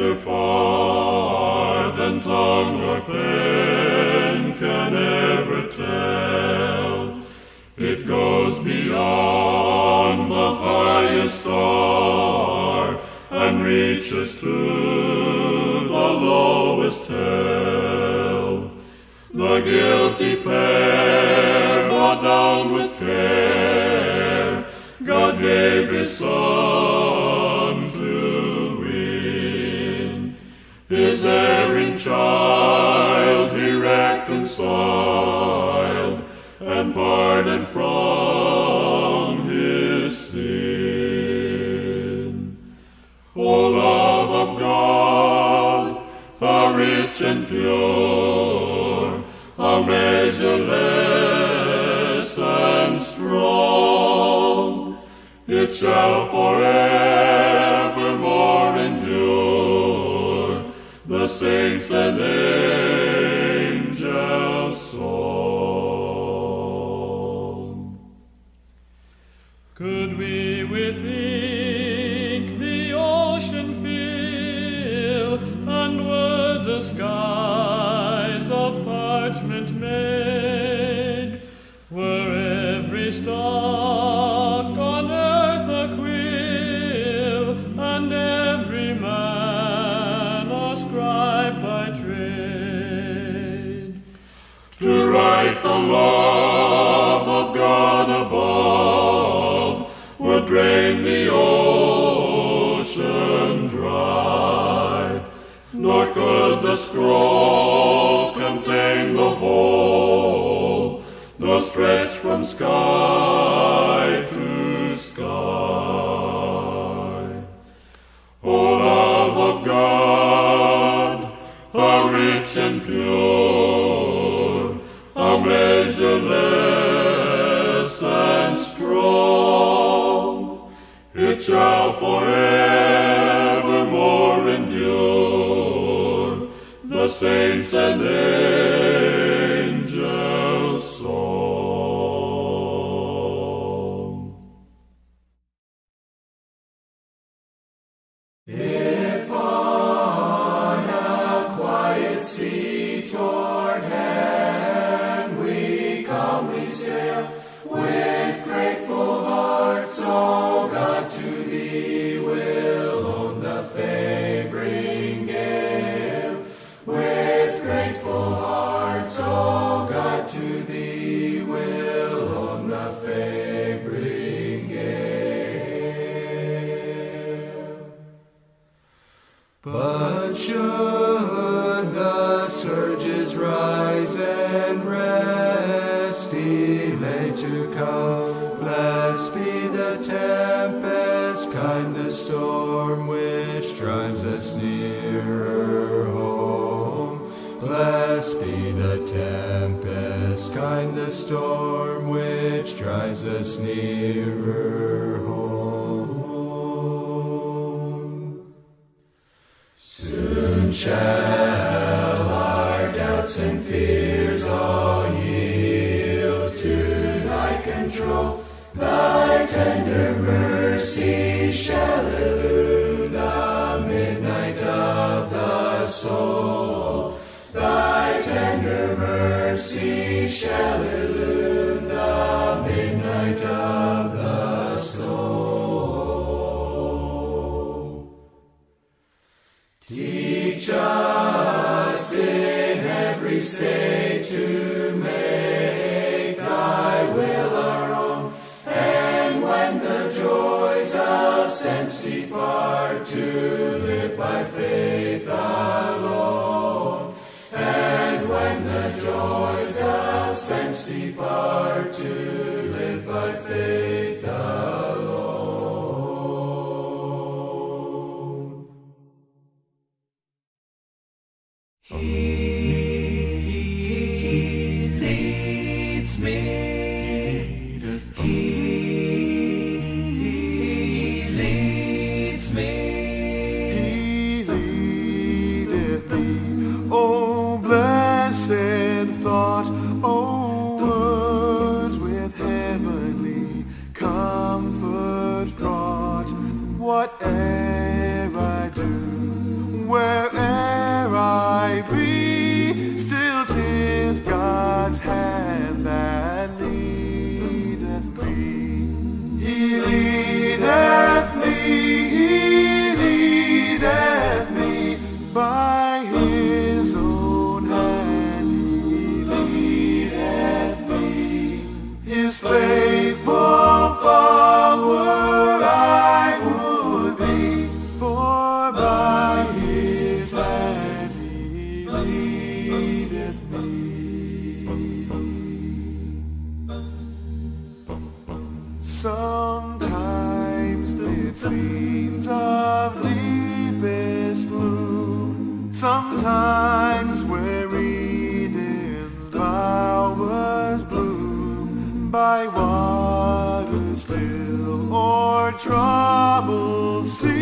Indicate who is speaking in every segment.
Speaker 1: greater far than tongue or pen can ever tell. It goes beyond the highest star and reaches to the lowest hell. The guilty pair bowed down with care. God gave his son and pardoned from his sin. O love of God, how rich and pure, how measureless and strong, it shall forevermore the
Speaker 2: ocean
Speaker 1: dry, nor could the scroll contain the whole, nor stretch from sky to sky. O love of God, how rich and pure, how measureless and strong, shall forevermore endure. The saints and
Speaker 3: soul. Thy tender mercy shall elude
Speaker 4: Sometimes it scenes of deepest gloom, sometimes where Eden's bowers bloom, by waters still or troubled sea,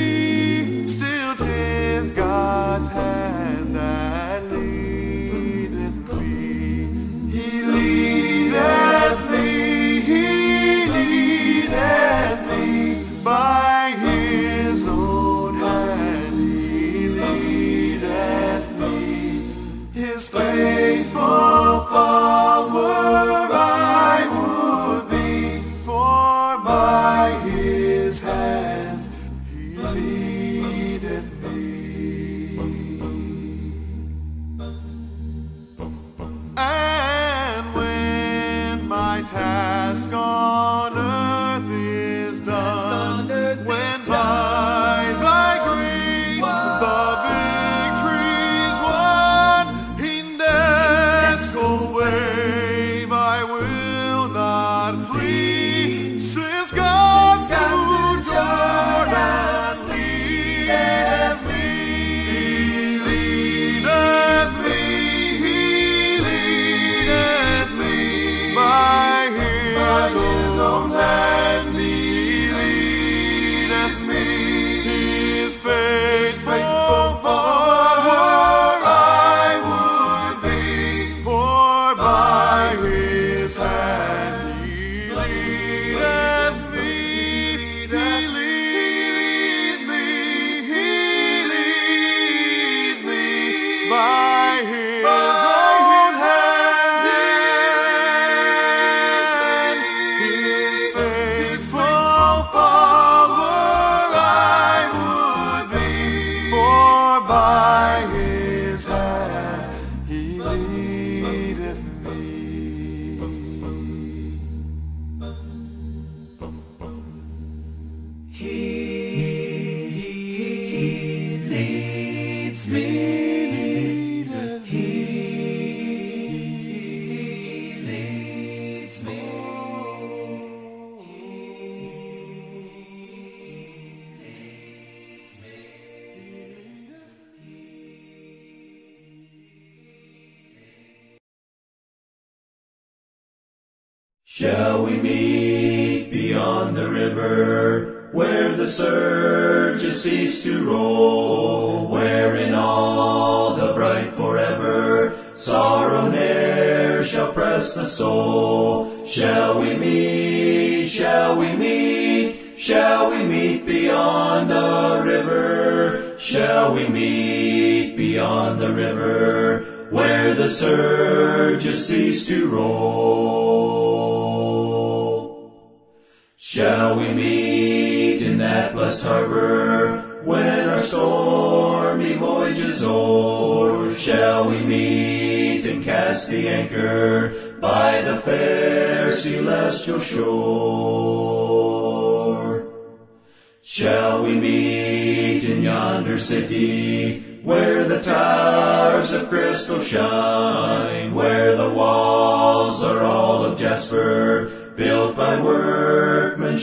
Speaker 3: to roll?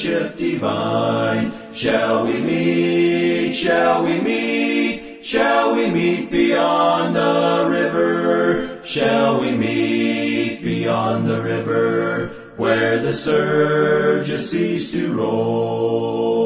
Speaker 3: Workmanship divine? Shall we meet, shall we meet, shall we meet beyond the river? Shall we meet beyond the river, where the surges cease to roll?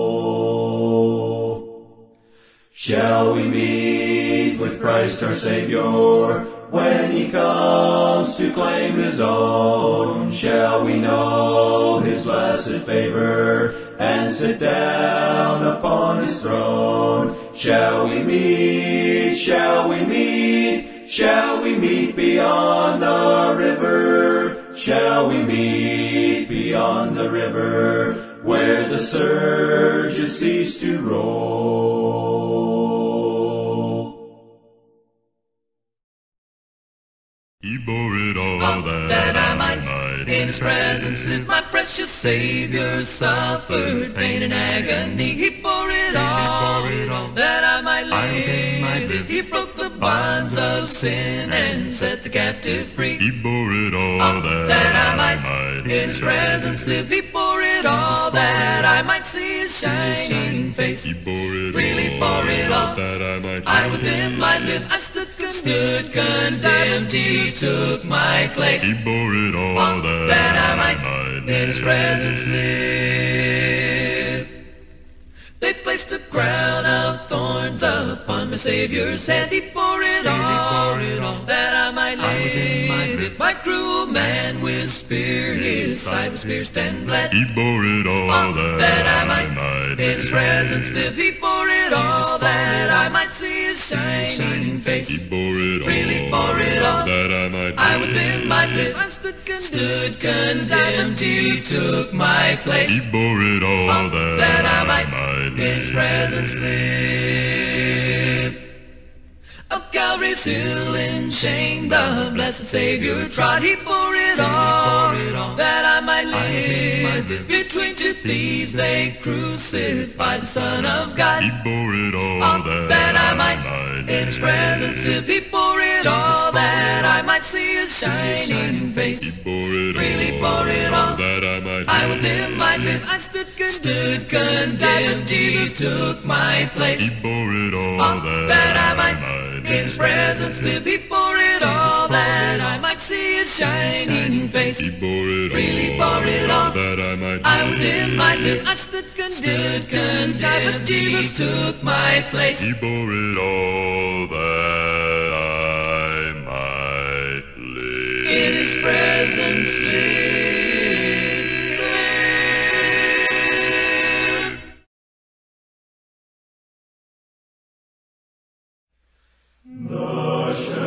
Speaker 3: Shall we meet with Christ our Savior when He comes to claim His own? Shall we know His blessed favor and sit down upon His throne? Shall we meet? Shall we meet? Shall we meet beyond the river? Shall we meet beyond the river where the surges cease to roll?
Speaker 5: Bore it all that,
Speaker 6: that I
Speaker 5: I
Speaker 6: might
Speaker 5: might
Speaker 6: in his presence if my precious Savior suffered pain and agony. He bore it all
Speaker 5: bore it all.
Speaker 6: that I might live.
Speaker 5: live.
Speaker 6: He broke the bonds of sin and set the captive free.
Speaker 5: He bore it all that,
Speaker 6: that I might
Speaker 5: might
Speaker 6: in his presence live. He bore it all that I might see his shining face.
Speaker 5: He bore it
Speaker 6: Freely bore it all.
Speaker 5: that I might
Speaker 6: I with him might live. I stood condemned, stood condemned. He took my place.
Speaker 5: He bore it all that,
Speaker 6: that I might in his presence live. They placed a crown of thorns upon my Savior's head. He bore it all, that I might live. My cruel man with spear, his side was pierced and bled.
Speaker 5: He bore it all that,
Speaker 6: that I
Speaker 5: I
Speaker 6: might
Speaker 5: might
Speaker 6: in his presence live. He bore it all, that I might see his shining face.
Speaker 5: He bore it
Speaker 6: Freely
Speaker 5: all
Speaker 6: bore it all.
Speaker 5: that I might
Speaker 6: I with him might live. I stood condemned, stood condemned. He took my place.
Speaker 5: He bore it all that,
Speaker 6: that I might
Speaker 5: might
Speaker 6: in his presence live. Up Calvary's hill in shame, the blessed Savior trod. He bore it all, that I might live. Between two thieves they crucified the Son of God.
Speaker 5: He bore it all that,
Speaker 6: I might in his presence live. He bore it all, that I might see his shining
Speaker 5: He
Speaker 6: face.
Speaker 5: bore it
Speaker 6: Freely
Speaker 5: all
Speaker 6: bore it all.
Speaker 5: that I might
Speaker 6: I with him might live. I stood condemned. Stood condemned. Jesus took my place.
Speaker 5: He bore it all that,
Speaker 6: I might in his presence live. He bore it all that I might see his shining face.
Speaker 5: He bore it
Speaker 6: Freely
Speaker 5: all
Speaker 6: bore it all.
Speaker 5: that I might
Speaker 6: I with him might live. I stood condemned. Stood condemned. But Jesus took my place.
Speaker 5: He bore it all that I might live.
Speaker 6: In his presence live.
Speaker 1: the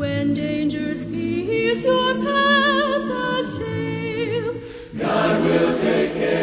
Speaker 7: When dangers pierce your path assail, God will take care.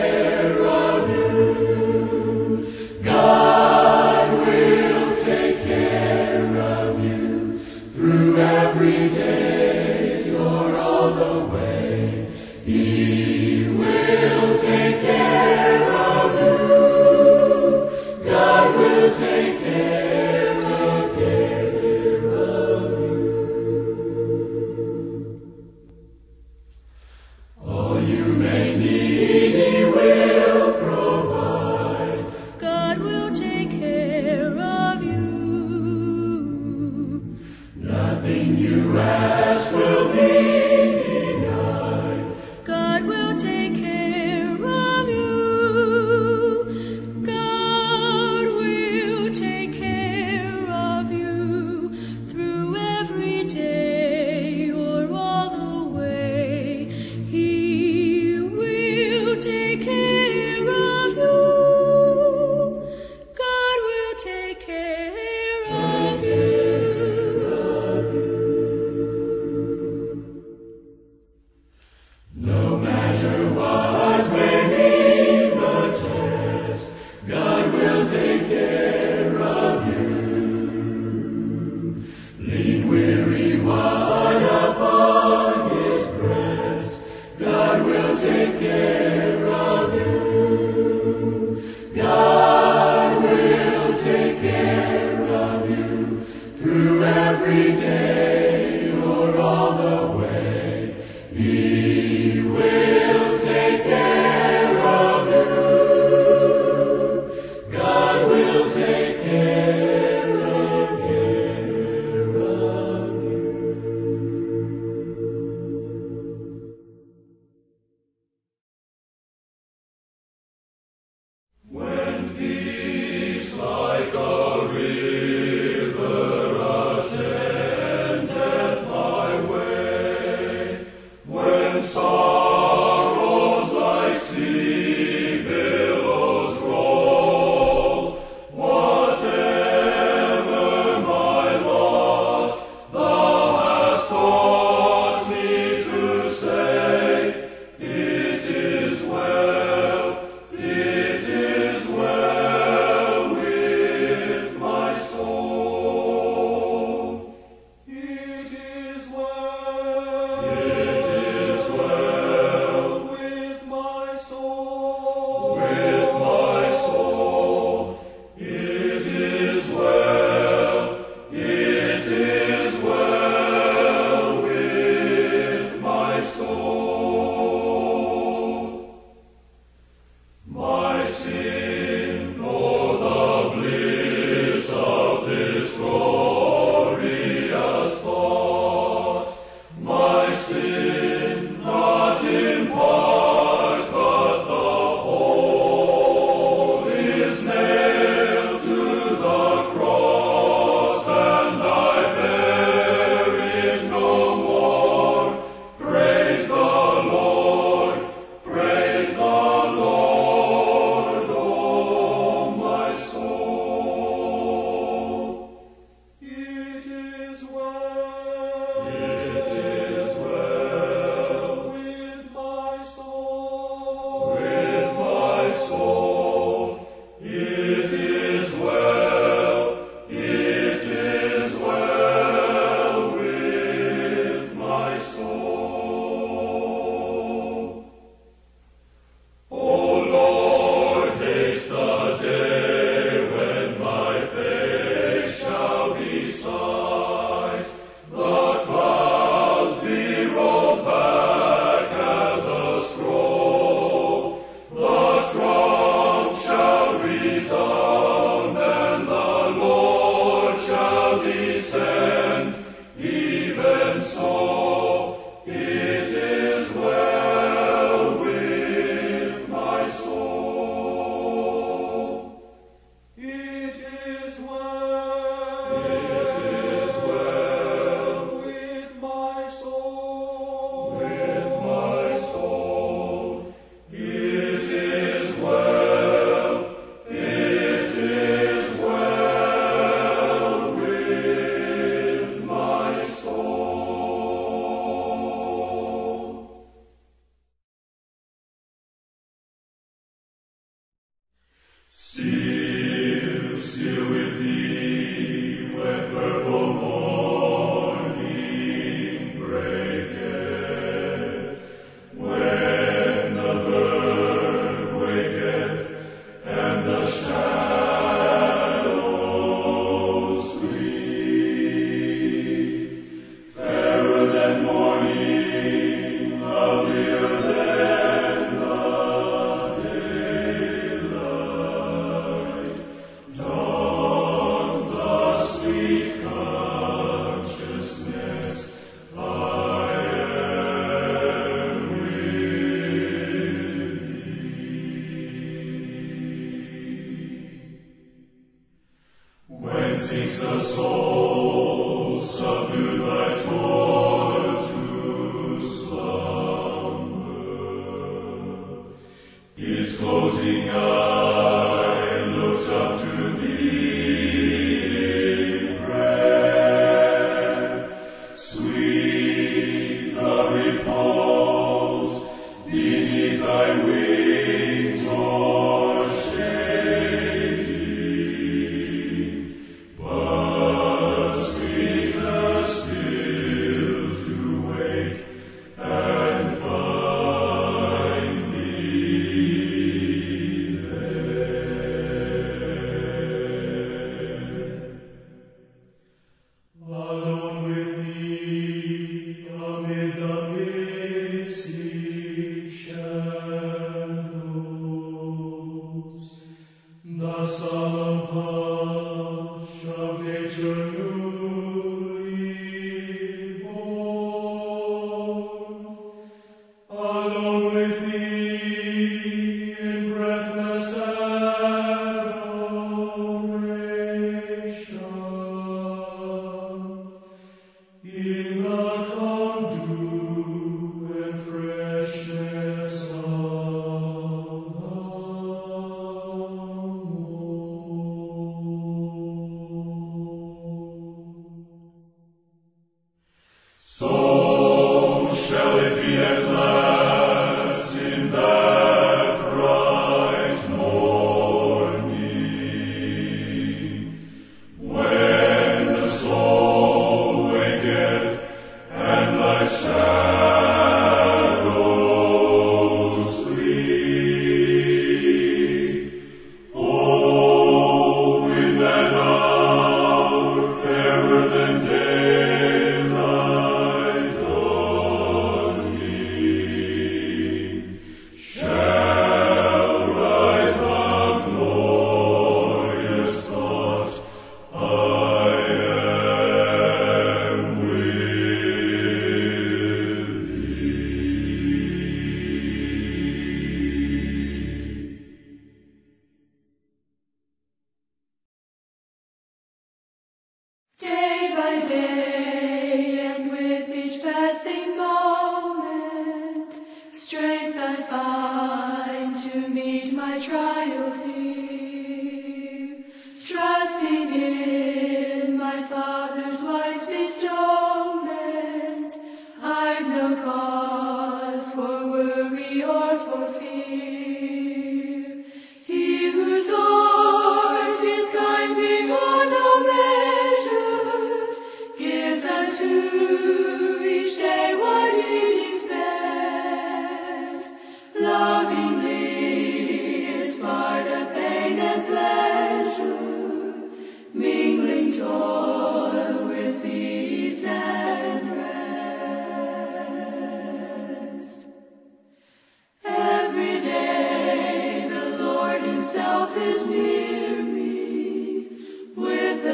Speaker 7: there's love.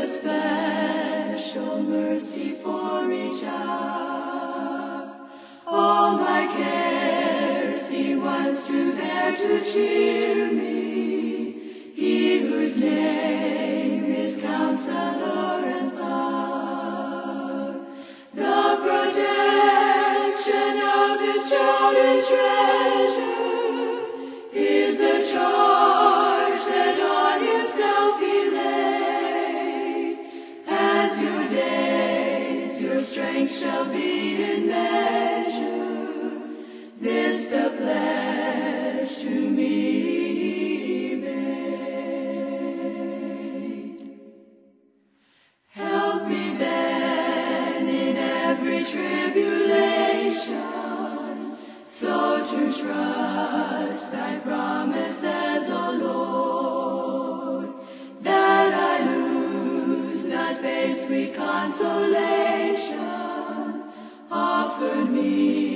Speaker 7: Special mercy for each hour. All my cares He was to bear to cheer me. He whose name is Counselor and Power. The protection of His and treasure is a charge strength shall be in measure. This the pledge to me made. Help me then in every tribulation, so to trust thy promises, O Lord, that I lose not face sweet consolation offered me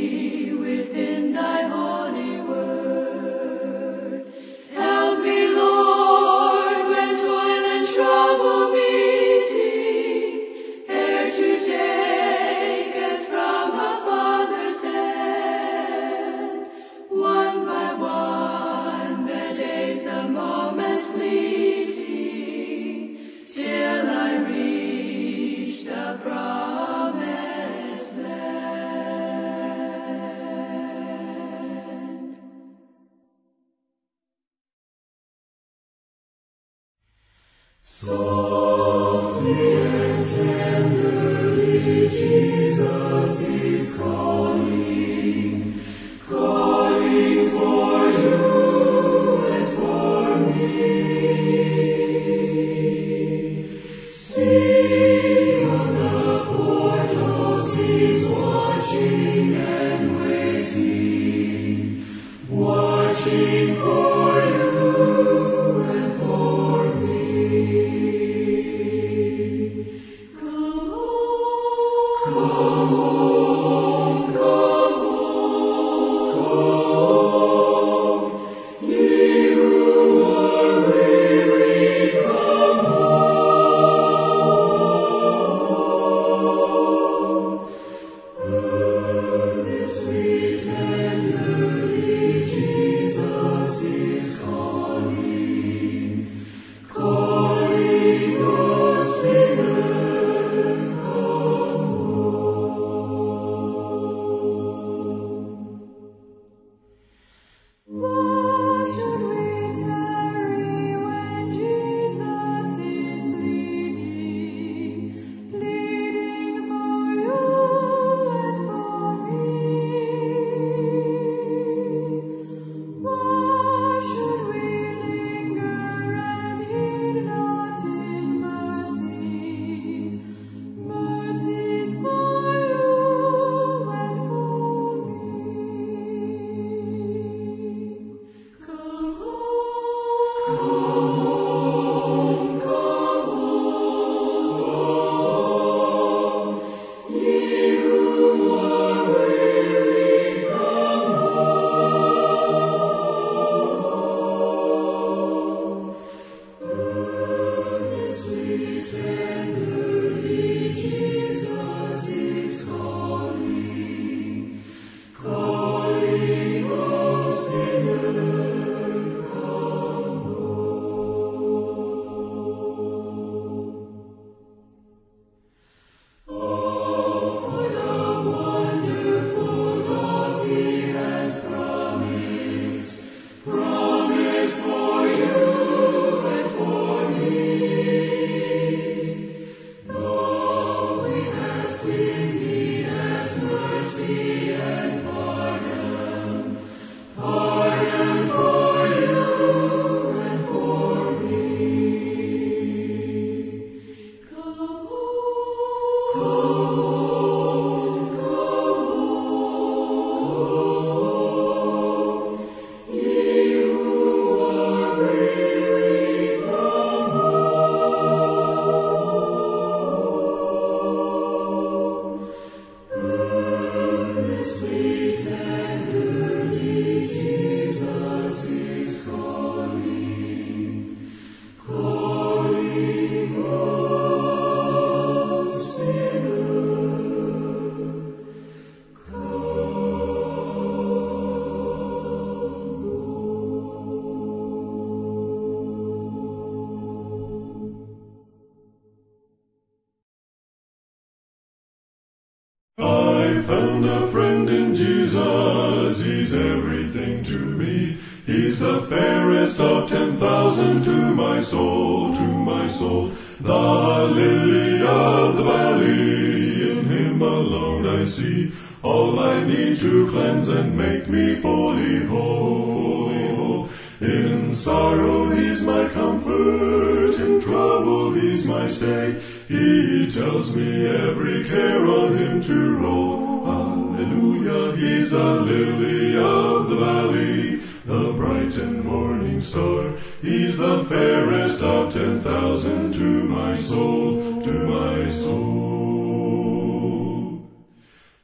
Speaker 1: sorrow he's my comfort, in trouble he's my stay. He tells me every care on him to roll. Hallelujah, he's the lily of the valley, the bright and morning star. He's the fairest of ten thousand to my soul, to my soul.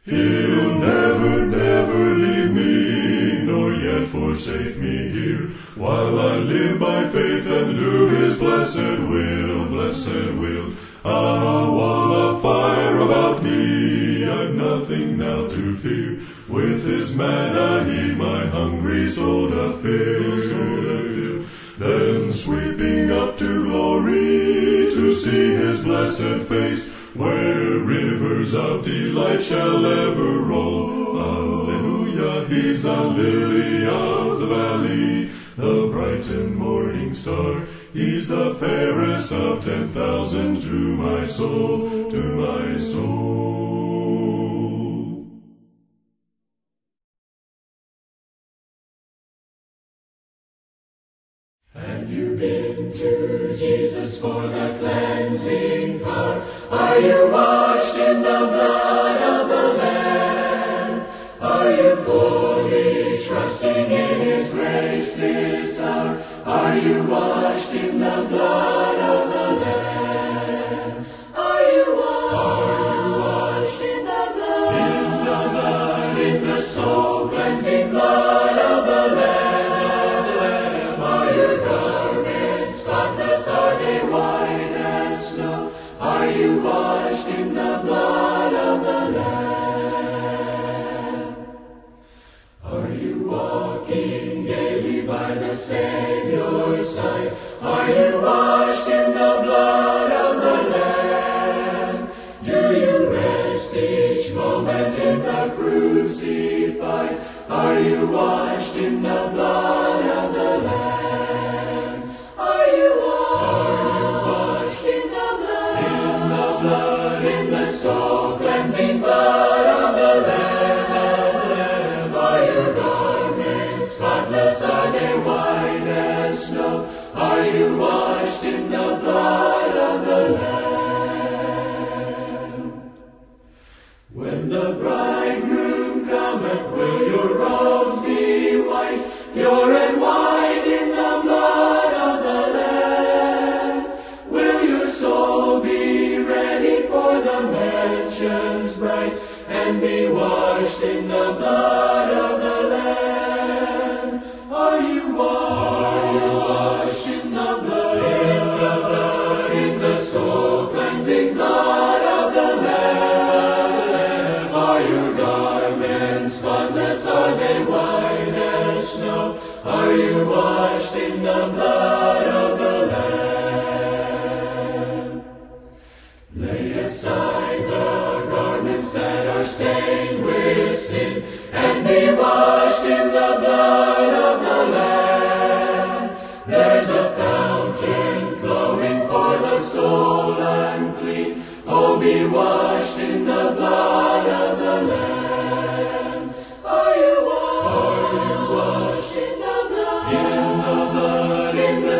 Speaker 1: He'll never, never leave me, nor yet forsake me while I live by faith and do his blessed will, blessed will. A wall of fire about me, I've nothing now to fear. With his manna he my hungry soul doth fill. Then sweeping up to glory, to see his blessed face, where rivers of delight shall ever roll. Hallelujah, he's the lily of the valley, the bright and morning star. He's the fairest of ten thousand to my soul, to my soul.
Speaker 3: Have you been to Jesus for the cleansing power? Are you washed in the blood of the Lamb? Are you fully trusting in grace this hour? Are you washed in the blood of the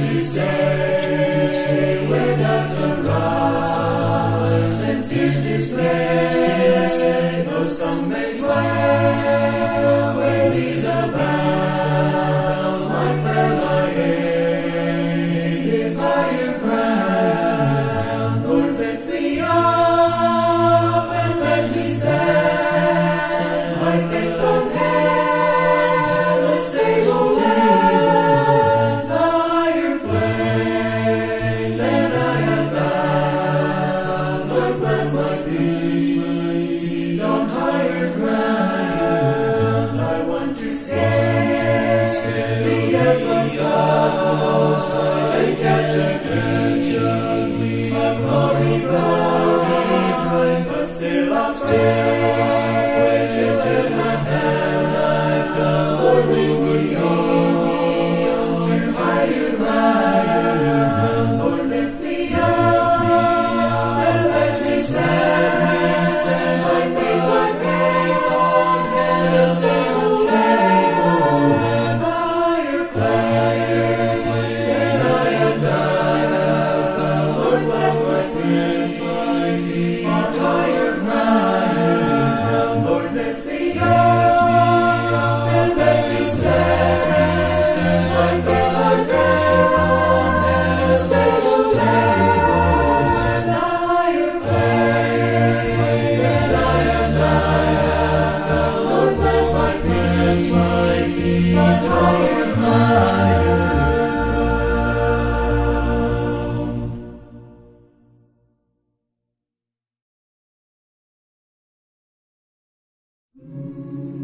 Speaker 3: desire to stay うん。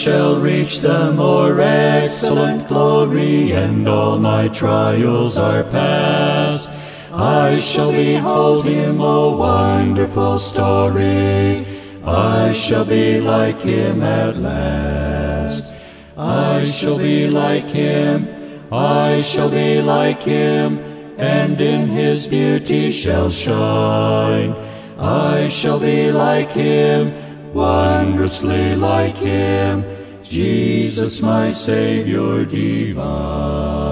Speaker 3: Shall reach the more excellent glory and all my trials are past, I shall behold him, a wonderful story. I shall be like him at last. I shall be like him, I shall be like him, and in his beauty shall shine. I shall be like him, wondrously like him, Jesus my Savior divine.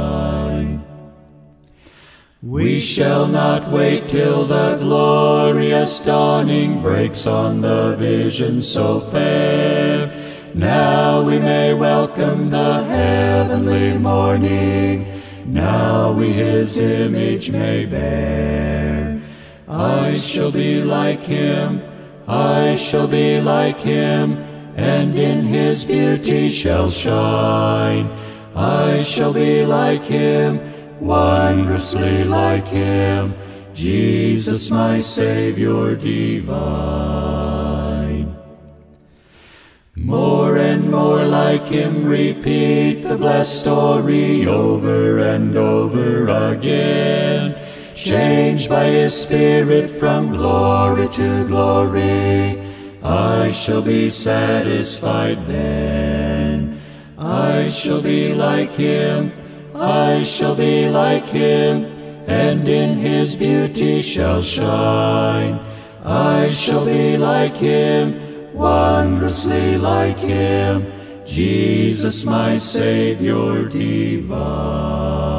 Speaker 3: We shall not wait till the glorious dawning breaks on the vision so fair. Now we may welcome the heavenly morning. Now we his image may bear. I shall be like him, I shall be like him, and in his beauty shall shine. I shall be like him, wondrously like him, Jesus my Savior divine. More and more like him repeat the blessed story over and over again. Changed by his spirit from glory to glory, I shall be satisfied then. I shall be like him, I shall be like him, and in his beauty shall shine. I shall be like him, wondrously like him, Jesus my Savior divine.